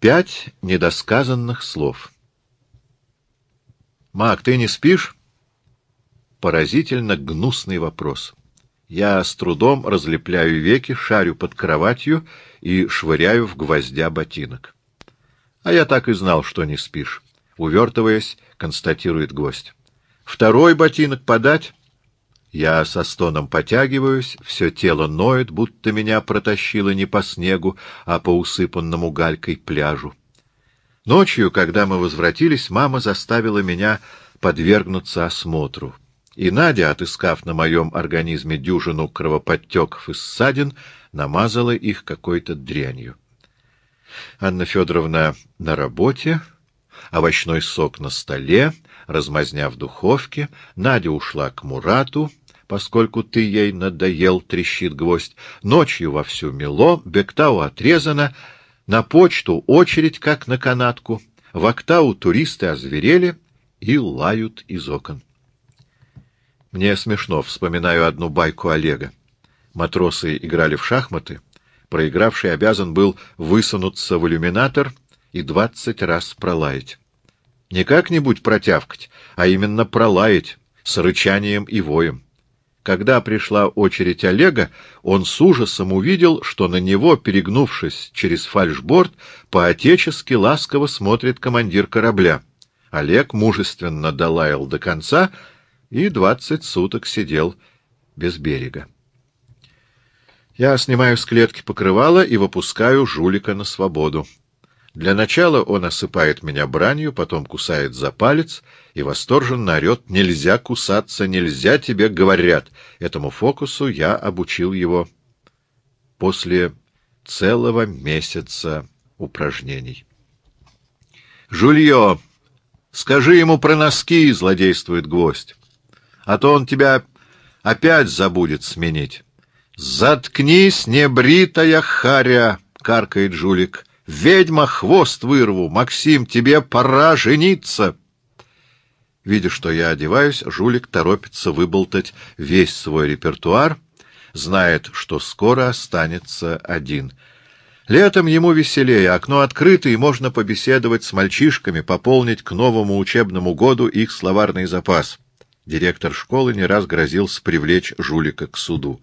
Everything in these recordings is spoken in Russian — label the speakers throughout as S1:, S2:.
S1: Пять недосказанных слов. «Мак, ты не спишь?» Поразительно гнусный вопрос. Я с трудом разлепляю веки, шарю под кроватью и швыряю в гвоздя ботинок. А я так и знал, что не спишь. Увертываясь, констатирует гость. Второй ботинок подать? Я со стоном потягиваюсь, все тело ноет, будто меня протащило не по снегу, а по усыпанному галькой пляжу. Ночью, когда мы возвратились, мама заставила меня подвергнуться осмотру и Надя, отыскав на моем организме дюжину кровоподтеков и ссадин, намазала их какой-то дрянью. Анна Федоровна на работе, овощной сок на столе, размазня в духовке, Надя ушла к Мурату, поскольку ты ей надоел, трещит гвоздь, ночью вовсю мело, Бектау отрезано, на почту очередь, как на канатку, в Октау туристы озверели и лают из окон. Мне смешно, вспоминаю одну байку Олега. Матросы играли в шахматы, проигравший обязан был высунуться в иллюминатор и двадцать раз пролаять. Не как-нибудь протявкать, а именно пролаять, с рычанием и воем. Когда пришла очередь Олега, он с ужасом увидел, что на него, перегнувшись через фальшборд, по-отечески ласково смотрит командир корабля. Олег мужественно долаял до конца — и двадцать суток сидел без берега. Я снимаю с клетки покрывало и выпускаю жулика на свободу. Для начала он осыпает меня бранью, потом кусает за палец и восторженно орет «Нельзя кусаться, нельзя, тебе говорят». Этому фокусу я обучил его после целого месяца упражнений. «Жулье, скажи ему про носки!» — злодействует гвоздь а то он тебя опять забудет сменить. «Заткнись, небритая харя!» — каркает жулик. «Ведьма, хвост вырву! Максим, тебе пора жениться!» Видя, что я одеваюсь, жулик торопится выболтать весь свой репертуар, знает, что скоро останется один. Летом ему веселее, окно открыто, и можно побеседовать с мальчишками, пополнить к новому учебному году их словарный запас. Директор школы не раз грозился привлечь жулика к суду.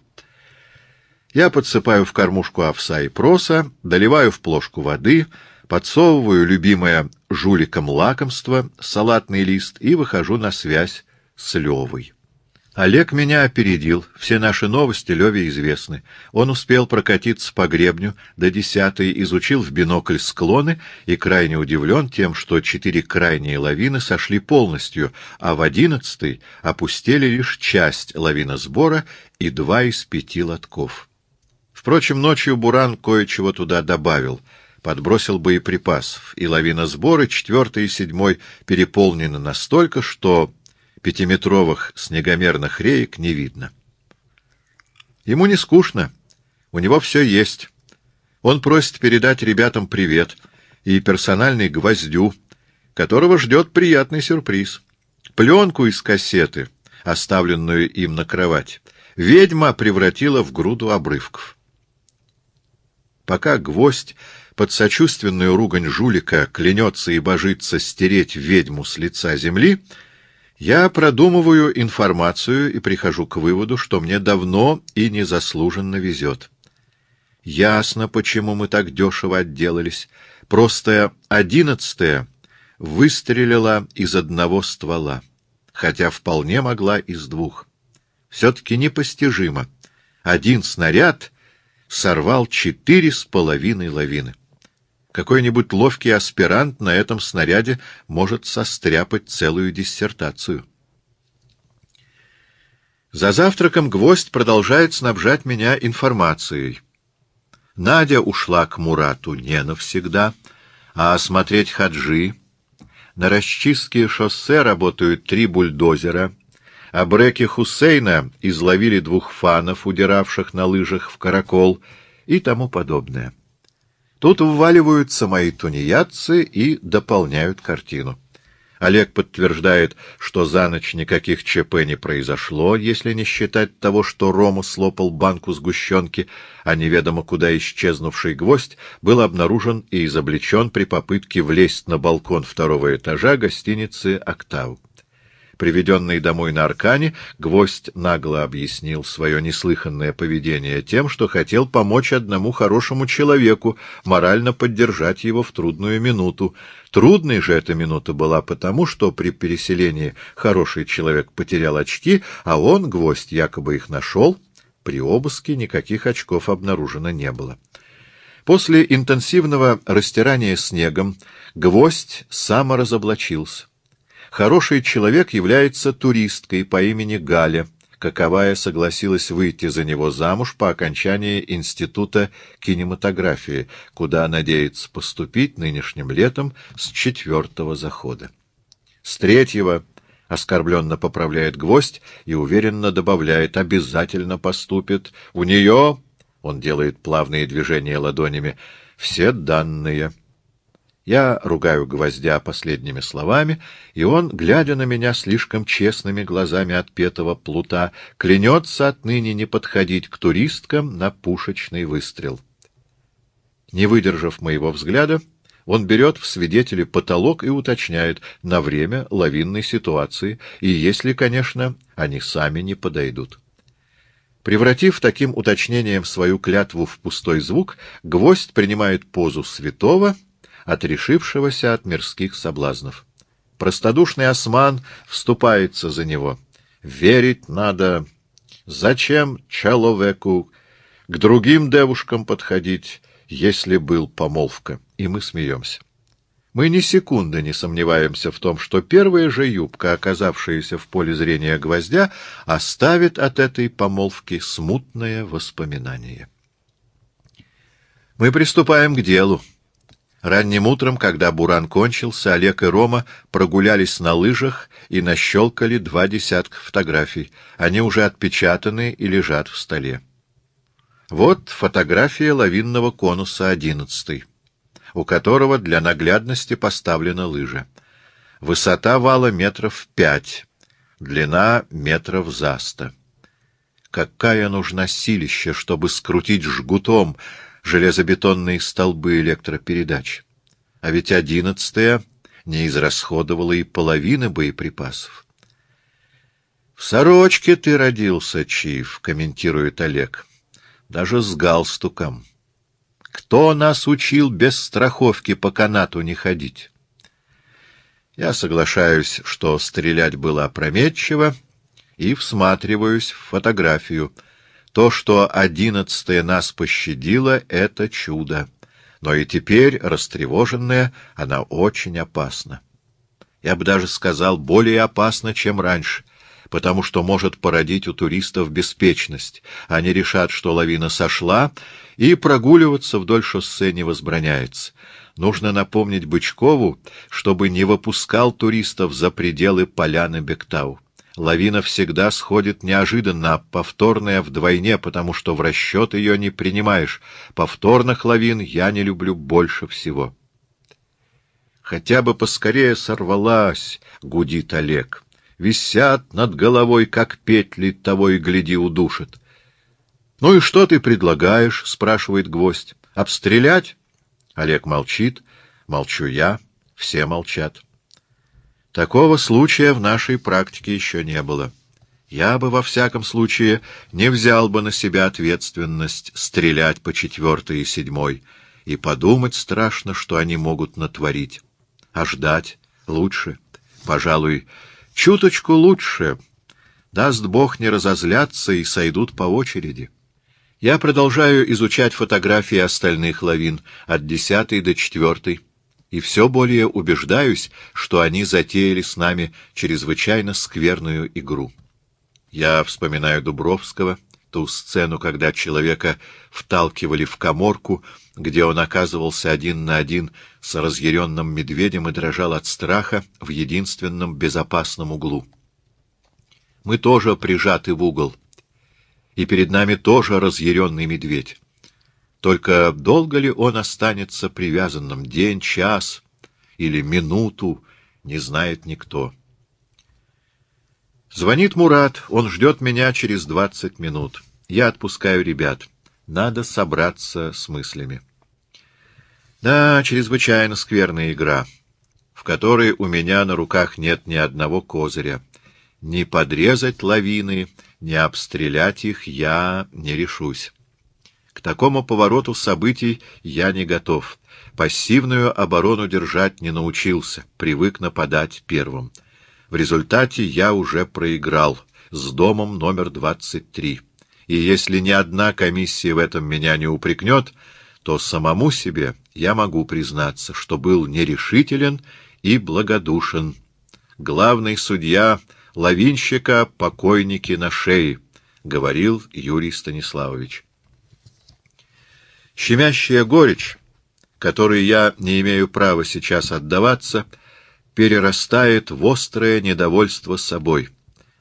S1: Я подсыпаю в кормушку овса и проса, доливаю в плошку воды, подсовываю любимое жуликом лакомство, салатный лист, и выхожу на связь с Левой. Олег меня опередил, все наши новости Леве известны. Он успел прокатиться по гребню до десятой, изучил в бинокль склоны и крайне удивлен тем, что четыре крайние лавины сошли полностью, а в одиннадцатой опустили лишь часть лавиносбора и два из пяти лотков. Впрочем, ночью Буран кое-чего туда добавил — подбросил боеприпасов, и лавиносборы четвертой и седьмой переполнены настолько, что пятиметровых снегомерных реек не видно. Ему не скучно, у него все есть. Он просит передать ребятам привет и персональный гвоздю, которого ждет приятный сюрприз. Пленку из кассеты, оставленную им на кровать, ведьма превратила в груду обрывков. Пока гвоздь под сочувственную ругань жулика клянется и божится стереть ведьму с лица земли, я продумываю информацию и прихожу к выводу, что мне давно и незаслуженно везет. Ясно, почему мы так дешево отделались. Просто одиннадцатая выстрелила из одного ствола, хотя вполне могла из двух. Все-таки непостижимо. Один снаряд сорвал четыре с половиной лавины. Какой-нибудь ловкий аспирант на этом снаряде может состряпать целую диссертацию. За завтраком гвоздь продолжает снабжать меня информацией. Надя ушла к Мурату не навсегда, а осмотреть хаджи. На расчистке шоссе работают три бульдозера, а бреки Хусейна изловили двух фанов, удиравших на лыжах в каракол и тому подобное. Тут вваливаются мои тунеядцы и дополняют картину. Олег подтверждает, что за ночь никаких ЧП не произошло, если не считать того, что Рому слопал банку сгущенки, а неведомо куда исчезнувший гвоздь был обнаружен и изобличен при попытке влезть на балкон второго этажа гостиницы «Октав». Приведенный домой на Аркане, Гвоздь нагло объяснил свое неслыханное поведение тем, что хотел помочь одному хорошему человеку, морально поддержать его в трудную минуту. Трудной же эта минута была потому, что при переселении хороший человек потерял очки, а он, Гвоздь, якобы их нашел. При обыске никаких очков обнаружено не было. После интенсивного растирания снегом Гвоздь саморазоблачился. Хороший человек является туристкой по имени Галя, каковая согласилась выйти за него замуж по окончании Института кинематографии, куда надеется поступить нынешним летом с четвертого захода. С третьего оскорбленно поправляет гвоздь и уверенно добавляет «обязательно поступит». У нее, он делает плавные движения ладонями, все данные — я ругаю гвоздя последними словами, и он, глядя на меня слишком честными глазами отпетого плута, клянется отныне не подходить к туристкам на пушечный выстрел. Не выдержав моего взгляда, он берет в свидетели потолок и уточняет на время лавинной ситуации, и если, конечно, они сами не подойдут. Превратив таким уточнением свою клятву в пустой звук, гвоздь принимает позу святого — отрешившегося от мирских соблазнов. Простодушный осман вступается за него. Верить надо. Зачем человеку к другим девушкам подходить, если был помолвка? И мы смеемся. Мы ни секунды не сомневаемся в том, что первая же юбка, оказавшаяся в поле зрения гвоздя, оставит от этой помолвки смутное воспоминание. Мы приступаем к делу. Ранним утром, когда буран кончился, Олег и Рома прогулялись на лыжах и нащелкали два десятка фотографий. Они уже отпечатаны и лежат в столе. Вот фотография лавинного конуса одиннадцатый, у которого для наглядности поставлена лыжа. Высота вала метров пять, длина метров за сто. Какая нужна силища, чтобы скрутить жгутом железобетонные столбы электропередач. А ведь одиннадцатая не израсходовала и половины боеприпасов. — В сорочке ты родился, Чиф, — комментирует Олег. — Даже с галстуком. Кто нас учил без страховки по канату не ходить? Я соглашаюсь, что стрелять было опрометчиво, и всматриваюсь в фотографию — то, что одиннадцатая нас пощадила, — это чудо. Но и теперь, растревоженная, она очень опасна. Я бы даже сказал, более опасна, чем раньше, потому что может породить у туристов беспечность. Они решат, что лавина сошла, и прогуливаться вдоль шоссе не возбраняется. Нужно напомнить Бычкову, чтобы не выпускал туристов за пределы поляны Бектау. Лавина всегда сходит неожиданно, а повторная вдвойне, потому что в расчет ее не принимаешь. Повторных лавин я не люблю больше всего. Хотя бы поскорее сорвалась, — гудит Олег. Висят над головой, как петли, того и гляди удушит. — Ну и что ты предлагаешь? — спрашивает гвоздь. — Обстрелять? Олег молчит, молчу я, все молчат. Такого случая в нашей практике еще не было. Я бы, во всяком случае, не взял бы на себя ответственность стрелять по четвертой и седьмой, и подумать страшно, что они могут натворить. А ждать лучше, пожалуй, чуточку лучше. Даст Бог не разозлятся и сойдут по очереди. Я продолжаю изучать фотографии остальных лавин от десятой до четвертой и все более убеждаюсь, что они затеяли с нами чрезвычайно скверную игру. Я вспоминаю Дубровского, ту сцену, когда человека вталкивали в коморку, где он оказывался один на один с разъяренным медведем и дрожал от страха в единственном безопасном углу. Мы тоже прижаты в угол, и перед нами тоже разъяренный медведь. Только долго ли он останется привязанным? День, час или минуту? не знает никто. Звонит Мурат, он ждет меня через двадцать минут. Я отпускаю ребят. Надо собраться с мыслями. Да, чрезвычайно скверная игра, в которой у меня на руках нет ни одного козыря. Ни подрезать лавины, ни обстрелять их я не решусь. К такому повороту событий я не готов. Пассивную оборону держать не научился, привык нападать первым. В результате я уже проиграл с домом номер 23. И если ни одна комиссия в этом меня не упрекнет, то самому себе я могу признаться, что был нерешителен и благодушен. Главный судья лавинщика покойники на шее, — говорил Юрий Станиславович. Щемящая горечь, которой я не имею права сейчас отдаваться, перерастает в острое недовольство собой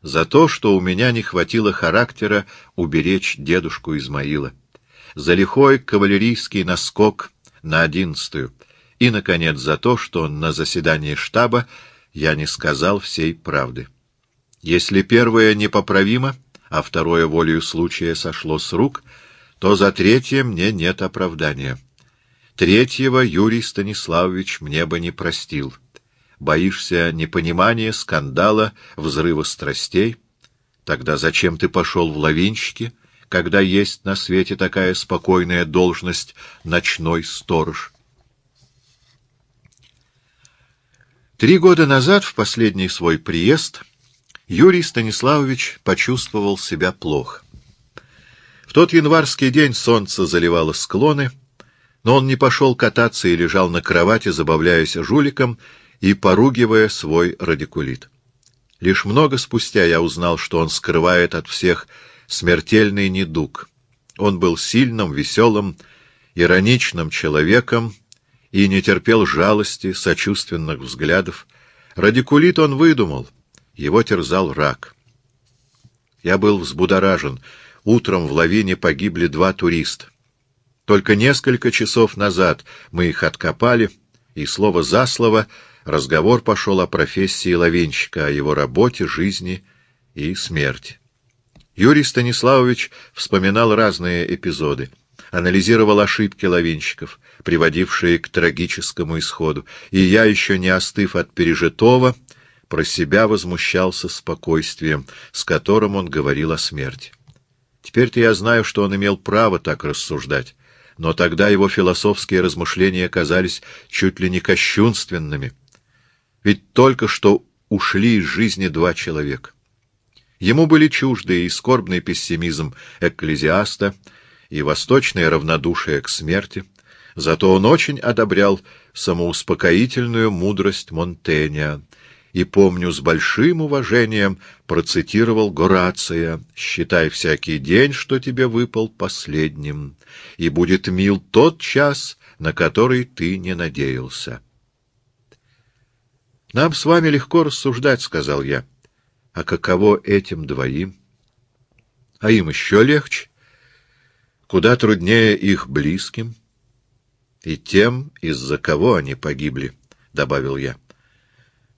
S1: за то, что у меня не хватило характера уберечь дедушку Измаила, за лихой кавалерийский наскок на одиннадцатую и, наконец, за то, что на заседании штаба я не сказал всей правды. Если первое непоправимо, а второе волею случая сошло с рук — то за третье мне нет оправдания. Третьего Юрий Станиславович мне бы не простил. Боишься непонимания, скандала, взрыва страстей? Тогда зачем ты пошел в лавинщики, когда есть на свете такая спокойная должность ночной сторож? Три года назад, в последний свой приезд, Юрий Станиславович почувствовал себя плохо тот январский день солнце заливало склоны, но он не пошел кататься и лежал на кровати, забавляясь жуликом и поругивая свой радикулит. Лишь много спустя я узнал, что он скрывает от всех смертельный недуг. Он был сильным, веселым, ироничным человеком и не терпел жалости, сочувственных взглядов. Радикулит он выдумал, его терзал рак. Я был взбудоражен — Утром в лавине погибли два туриста. Только несколько часов назад мы их откопали, и слово за слово разговор пошел о профессии лавинщика, о его работе, жизни и смерти. Юрий Станиславович вспоминал разные эпизоды, анализировал ошибки лавинщиков, приводившие к трагическому исходу, и я, еще не остыв от пережитого, про себя возмущался спокойствием, с которым он говорил о смерти. Теперь-то я знаю, что он имел право так рассуждать, но тогда его философские размышления казались чуть ли не кощунственными. Ведь только что ушли из жизни два человека. Ему были чужды и скорбный пессимизм экклезиаста, и восточное равнодушие к смерти, зато он очень одобрял самоуспокоительную мудрость Монтенья, и, помню, с большим уважением процитировал Горация «Считай всякий день, что тебе выпал последним, и будет мил тот час, на который ты не надеялся». «Нам с вами легко рассуждать», — сказал я. «А каково этим двоим?» «А им еще легче. Куда труднее их близким. И тем, из-за кого они погибли», — добавил я.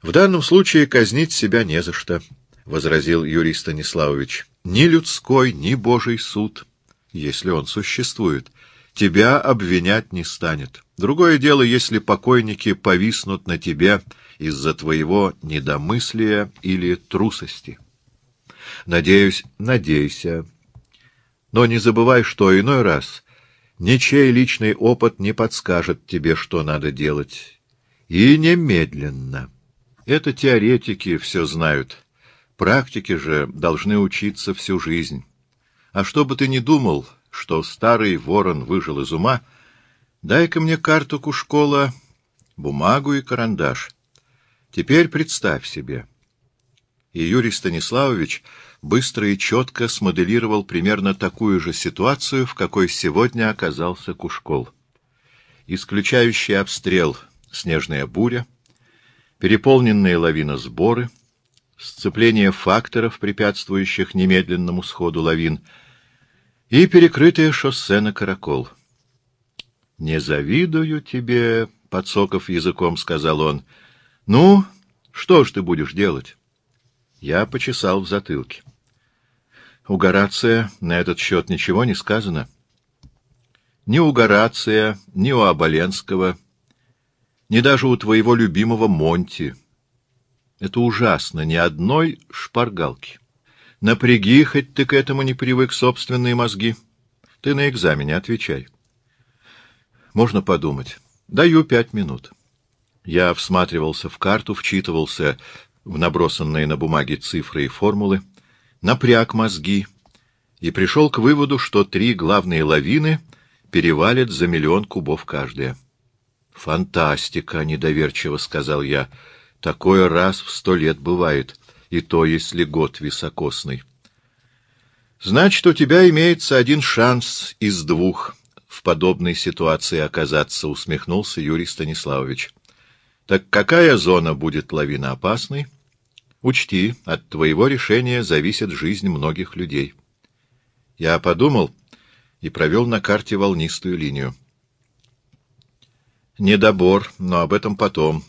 S1: В данном случае казнить себя не за что, — возразил Юрий Станиславович. Ни людской, ни Божий суд, если он существует, тебя обвинять не станет. Другое дело, если покойники повиснут на тебе из-за твоего недомыслия или трусости. Надеюсь, надейся. Но не забывай, что иной раз ничей личный опыт не подскажет тебе, что надо делать. И немедленно. Это теоретики все знают. Практики же должны учиться всю жизнь. А чтобы ты не думал, что старый ворон выжил из ума, дай-ка мне карту Кушкола, бумагу и карандаш. Теперь представь себе. И Юрий Станиславович быстро и четко смоделировал примерно такую же ситуацию, в какой сегодня оказался Кушкол. Исключающий обстрел «Снежная буря», переполненные лавина сборы, сцепление факторов, препятствующих немедленному сходу лавин, и перекрытое шоссе на Каракол. «Не завидую тебе», — подсоков языком сказал он. «Ну, Что ж ты будешь делать? Я почесал в затылке. У Горация на этот счет ничего не сказано. Ни у Горация, ни у Оболенского, ни даже у твоего любимого Монти. Это ужасно, ни одной шпаргалки. Напряги, хоть ты к этому не привык, собственные мозги. Ты на экзамене отвечай. Можно подумать. Даю пять минут. Я всматривался в карту, вчитывался в набросанные на бумаге цифры и формулы, напряг мозги и пришел к выводу, что три главные лавины перевалят за миллион кубов каждая. «Фантастика!» — недоверчиво сказал я. «Такое раз в сто лет бывает, и то, если год високосный». «Значит, у тебя имеется один шанс из двух», в подобной ситуации оказаться, — усмехнулся Юрий Станиславович. — Так какая зона будет лавиноопасной? Учти, от твоего решения зависит жизнь многих людей. Я подумал и провел на карте волнистую линию. Недобор, но об этом потом.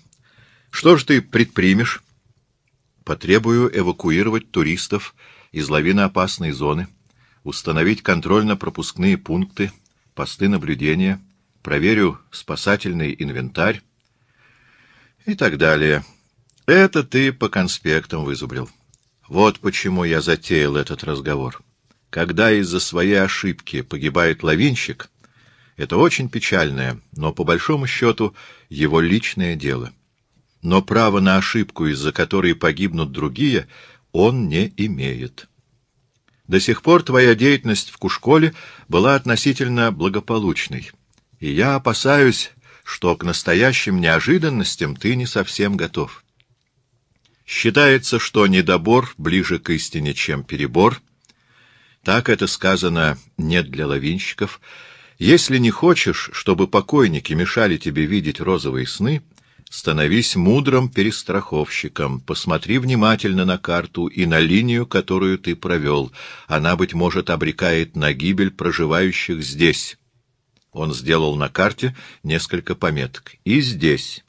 S1: Что же ты предпримешь? Потребую эвакуировать туристов из лавиноопасной зоны, установить контрольно-пропускные пункты, посты наблюдения, проверю спасательный инвентарь и так далее. Это ты по конспектам вызубрил. Вот почему я затеял этот разговор. Когда из-за своей ошибки погибает лавинщик, это очень печальное, но по большому счету его личное дело. Но право на ошибку, из-за которой погибнут другие, он не имеет. До сих пор твоя деятельность в Кушколе была относительно благополучной, и я опасаюсь, что к настоящим неожиданностям ты не совсем готов. Считается, что недобор ближе к истине, чем перебор. Так это сказано не для лавинщиков. Если не хочешь, чтобы покойники мешали тебе видеть розовые сны — Становись мудрым перестраховщиком, посмотри внимательно на карту и на линию, которую ты провел. Она, быть может, обрекает на гибель проживающих здесь. Он сделал на карте несколько пометок. И здесь.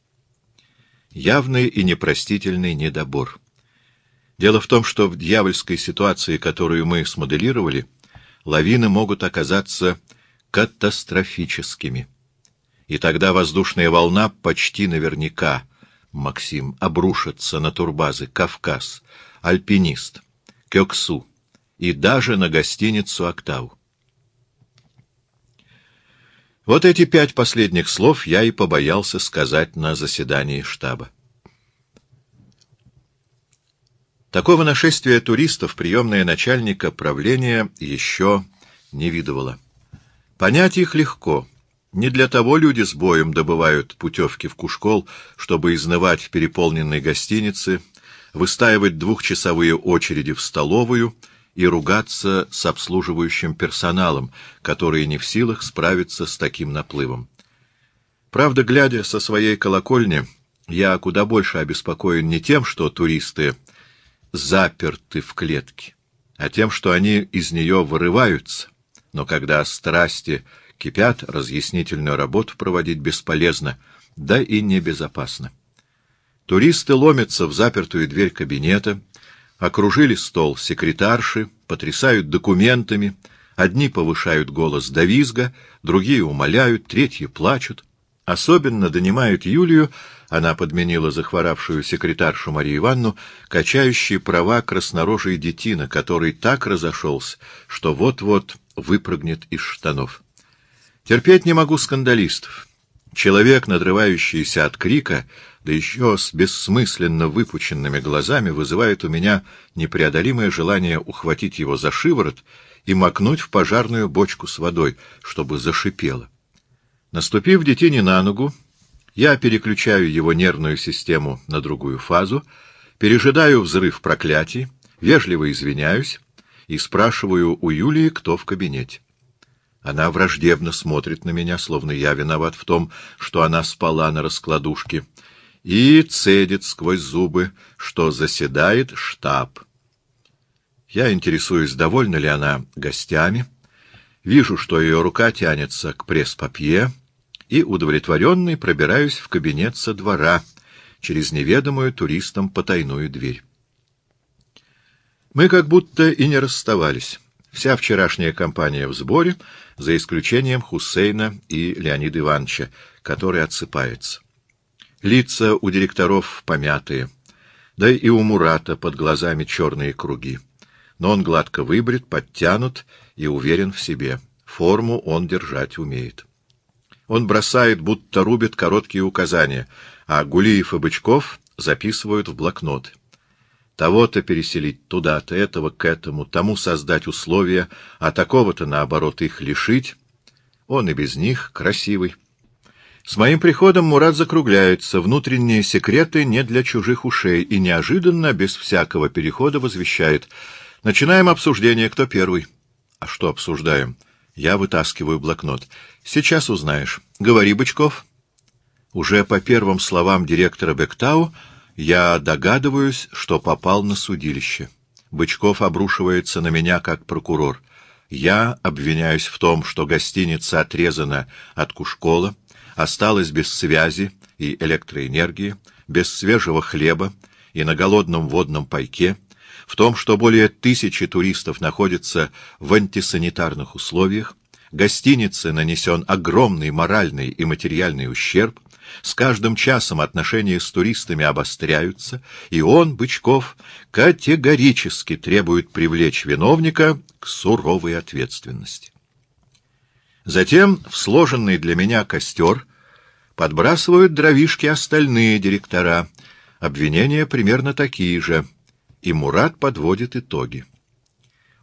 S1: Явный и непростительный недобор. Дело в том, что в дьявольской ситуации, которую мы смоделировали, лавины могут оказаться катастрофическими. И тогда воздушная волна почти наверняка, Максим, обрушится на турбазы Кавказ, Альпинист, Кёксу и даже на гостиницу «Октаву». Вот эти пять последних слов я и побоялся сказать на заседании штаба. Такого нашествия туристов приемная начальника правления еще не видывала. Понять их легко — не для того люди с боем добывают путевки в Кушкол, чтобы изнывать в переполненной гостинице, выстаивать двухчасовые очереди в столовую и ругаться с обслуживающим персоналом, который не в силах справиться с таким наплывом. Правда, глядя со своей колокольни, я куда больше обеспокоен не тем, что туристы заперты в клетке, а тем, что они из нее вырываются, но когда страсти кипят, разъяснительную работу проводить бесполезно, да и небезопасно. Туристы ломятся в запертую дверь кабинета, окружили стол секретарши, потрясают документами, одни повышают голос до визга, другие умоляют, третьи плачут. Особенно донимают Юлию, она подменила захворавшую секретаршу Марию Ивановну, качающие права краснорожей детина, который так разошелся, что вот-вот выпрыгнет из штанов. Терпеть не могу скандалистов. Человек, надрывающийся от крика, да еще с бессмысленно выпученными глазами, вызывает у меня непреодолимое желание ухватить его за шиворот и макнуть в пожарную бочку с водой, чтобы зашипело. Наступив детине на ногу, я переключаю его нервную систему на другую фазу, пережидаю взрыв проклятий, вежливо извиняюсь и спрашиваю у Юлии, кто в кабинете. Она враждебно смотрит на меня, словно я виноват в том, что она спала на раскладушке, и цедит сквозь зубы, что заседает штаб. Я интересуюсь, довольна ли она гостями, вижу, что ее рука тянется к пресс-папье, и, удовлетворенный, пробираюсь в кабинет со двора, через неведомую туристам потайную дверь. Мы как будто и не расставались. Вся вчерашняя компания в сборе, за исключением Хусейна и Леонида Ивановича, который отсыпается. Лица у директоров помятые, да и у Мурата под глазами черные круги. Но он гладко выбрит, подтянут и уверен в себе. Форму он держать умеет. Он бросает, будто рубит короткие указания, а Гулиев и Бычков записывают в блокноты. Того-то переселить туда-то, этого к этому, тому создать условия, а такого-то, наоборот, их лишить. Он и без них красивый. С моим приходом Мурат закругляется, внутренние секреты не для чужих ушей, и неожиданно, без всякого перехода, возвещает. Начинаем обсуждение, кто первый. А что обсуждаем? Я вытаскиваю блокнот. Сейчас узнаешь. Говори, Бычков. Уже по первым словам директора Бектау я догадываюсь, что попал на судилище. Бычков обрушивается на меня как прокурор. Я обвиняюсь в том, что гостиница отрезана от Кушкола, осталась без связи и электроэнергии, без свежего хлеба и на голодном водном пайке, в том, что более тысячи туристов находятся в антисанитарных условиях, гостинице нанесен огромный моральный и материальный ущерб, с каждым часом отношения с туристами обостряются, и он, Бычков, категорически требует привлечь виновника к суровой ответственности. Затем в сложенный для меня костер подбрасывают дровишки остальные директора. Обвинения примерно такие же, и Мурат подводит итоги.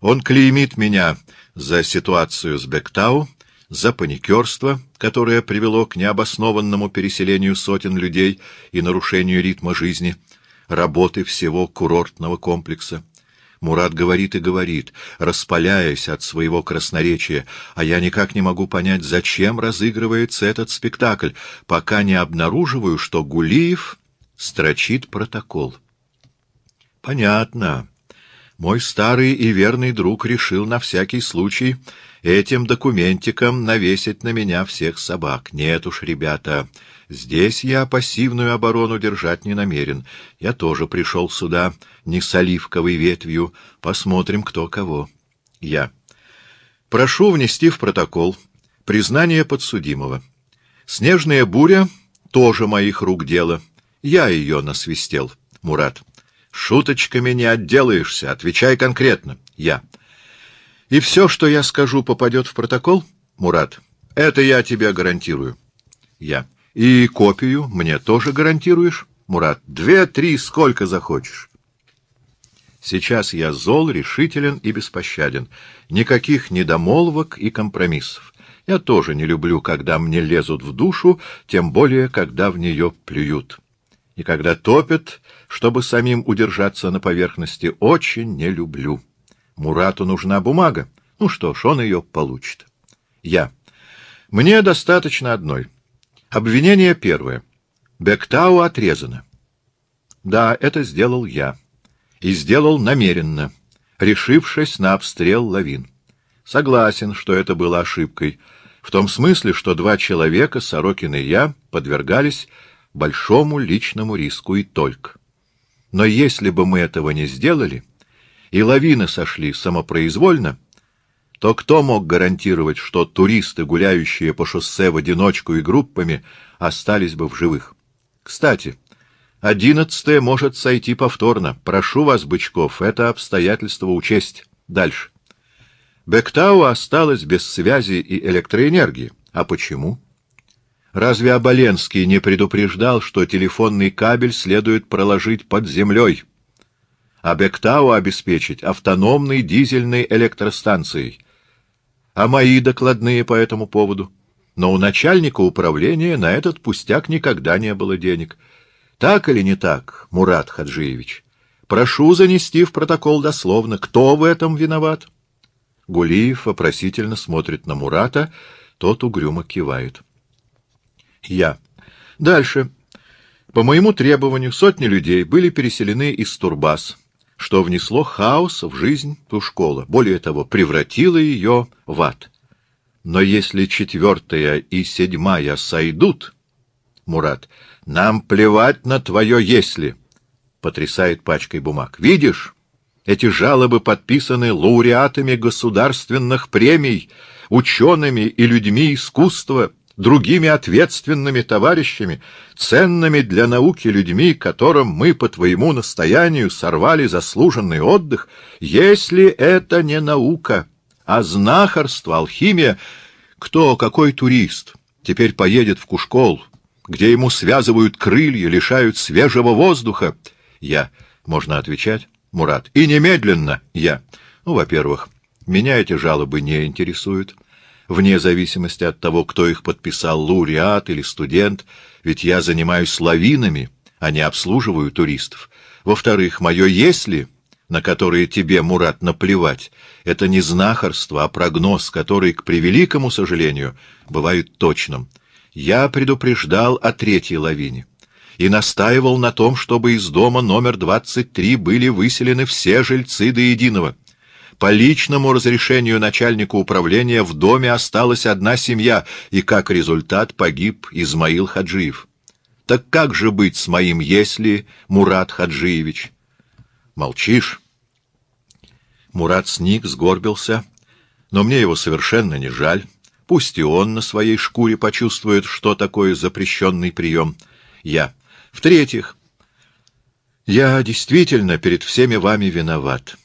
S1: Он клеймит меня за ситуацию с Бектау, за паникерство, которое привело к необоснованному переселению сотен людей и нарушению ритма жизни, работы всего курортного комплекса. Мурат говорит и говорит, распаляясь от своего красноречия, а я никак не могу понять, зачем разыгрывается этот спектакль, пока не обнаруживаю, что Гулиев строчит протокол. Понятно. Мой старый и верный друг решил на всякий случай этим документиком навесить на меня всех собак. Нет уж, ребята, здесь я пассивную оборону держать не намерен. Я тоже пришел сюда не с оливковой ветвью. Посмотрим, кто кого. Я. Прошу внести в протокол признание подсудимого. Снежная буря — тоже моих рук дело. Я ее насвистел, Мурат. Шуточками не отделаешься, отвечай конкретно. Я. И все, что я скажу, попадет в протокол? Мурат. Это я тебе гарантирую. Я. И копию мне тоже гарантируешь? Мурат. Две-три, сколько захочешь. Сейчас я зол, решителен и беспощаден. Никаких недомолвок и компромиссов. Я тоже не люблю, когда мне лезут в душу, тем более, когда в нее плюют. И когда топят, чтобы самим удержаться на поверхности, очень не люблю. Мурату нужна бумага. Ну что ж, он ее получит. Я. Мне достаточно одной. Обвинение первое. Бектау отрезано. Да, это сделал я. И сделал намеренно, решившись на обстрел лавин. Согласен, что это было ошибкой, в том смысле, что два человека, Сорокин и я, подвергались большому личному риску и только. Но если бы мы этого не сделали, и лавины сошли самопроизвольно, то кто мог гарантировать, что туристы, гуляющие по шоссе в одиночку и группами, остались бы в живых? Кстати, одиннадцатое может сойти повторно. Прошу вас, Бычков, это обстоятельство учесть. Дальше. Бектау осталась без связи и электроэнергии. А почему? Разве Оболенский не предупреждал, что телефонный кабель следует проложить под землей, а Бектау обеспечить автономной дизельной электростанцией? А мои докладные по этому поводу? Но у начальника управления на этот пустяк никогда не было денег. Так или не так, Мурат Хаджиевич? Прошу занести в протокол дословно, кто в этом виноват. Гулиев вопросительно смотрит на Мурата, тот угрюмо кивает. Я. Дальше. По моему требованию сотни людей были переселены из Турбас, что внесло хаос в жизнь Тушкола, более того, превратило ее в ад. Но если четвертая и седьмая сойдут, Мурат, Нам плевать на твое «если», — потрясает пачкой бумаг. Видишь, эти жалобы подписаны лауреатами государственных премий, учеными и людьми искусства, другими ответственными товарищами, ценными для науки людьми, которым мы по твоему настоянию сорвали заслуженный отдых, если это не наука, а знахарство, алхимия, кто, какой турист теперь поедет в Кушкол, где ему связывают крылья, лишают свежего воздуха? Я. Можно отвечать? Мурат. И немедленно. Я. Ну, во-первых, меня эти жалобы не интересуют вне зависимости от того, кто их подписал, лауреат или студент, ведь я занимаюсь лавинами, а не обслуживаю туристов. Во-вторых, мое «если», на которое тебе, Мурат, наплевать, это не знахарство, а прогноз, который, к превеликому сожалению, бывает точным. Я предупреждал о третьей лавине и настаивал на том, чтобы из дома номер 23 были выселены все жильцы до единого. По личному разрешению начальника управления в доме осталась одна семья, и как результат погиб Измаил Хаджиев. Так как же быть с моим «если» Мурат Хаджиевич? Молчишь? Мурат сник, сгорбился, но мне его совершенно не жаль. Пусть и он на своей шкуре почувствует, что такое запрещенный прием. Я. В-третьих, я действительно перед всеми вами виноват.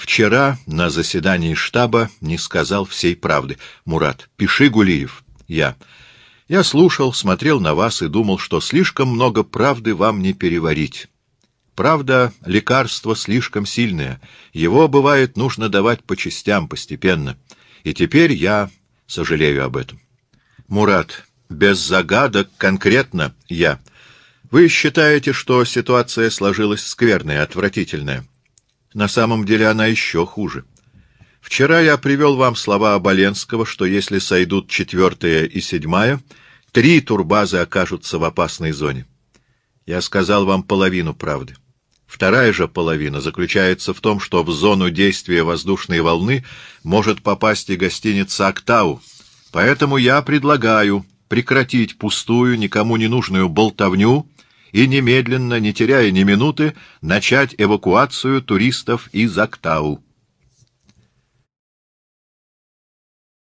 S1: Вчера на заседании штаба не сказал всей правды. Мурат, пиши, Гулиев. Я. Я слушал, смотрел на вас и думал, что слишком много правды вам не переварить. Правда, лекарство слишком сильное. Его, бывает, нужно давать по частям, постепенно. И теперь я сожалею об этом. Мурат, без загадок, конкретно я. Вы считаете, что ситуация сложилась скверная, отвратительная? На самом деле она еще хуже. Вчера я привел вам слова Оболенского, что если сойдут четвертая и седьмая, три турбазы окажутся в опасной зоне. Я сказал вам половину правды. Вторая же половина заключается в том, что в зону действия воздушной волны может попасть и гостиница «Октау». Поэтому я предлагаю прекратить пустую, никому не нужную болтовню и немедленно, не теряя ни минуты, начать эвакуацию туристов из Актау.